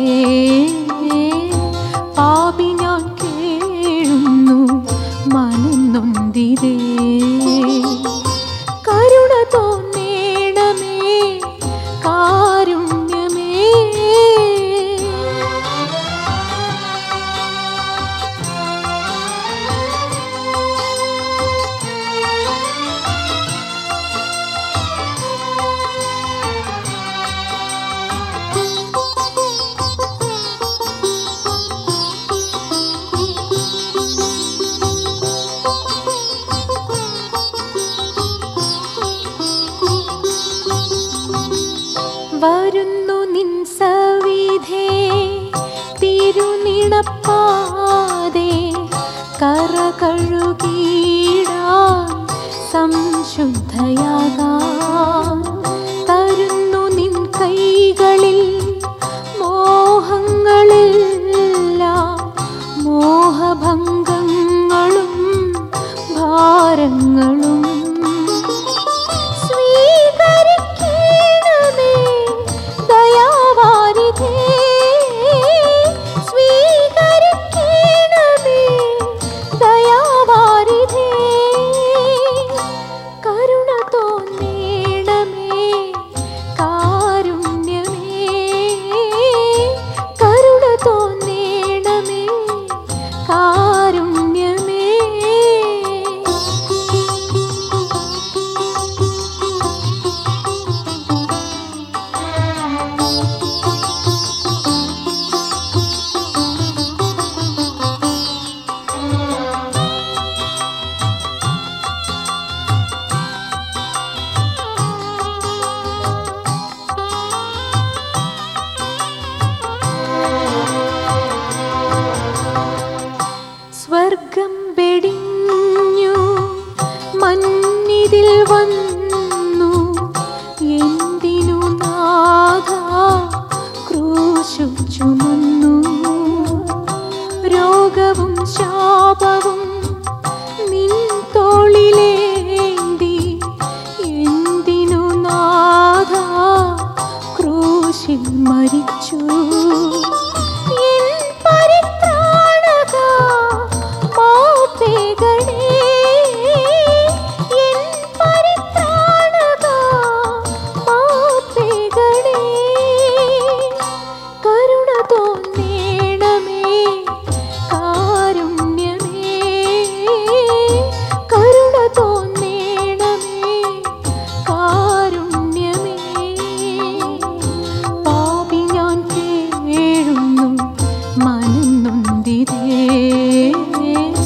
Hare വരുന്നു നിൻ സവിധേ. തിരുനിണപ്പാതെ കറ കഴുകീടാ സംശുദ്ധയാകാൻ തരുന്നു നിൻ കൈകളിൽ മോഹങ്ങളെല്ലാം. മോഹഭംഗങ്ങളും ഭാരങ്ങളും one Thank you.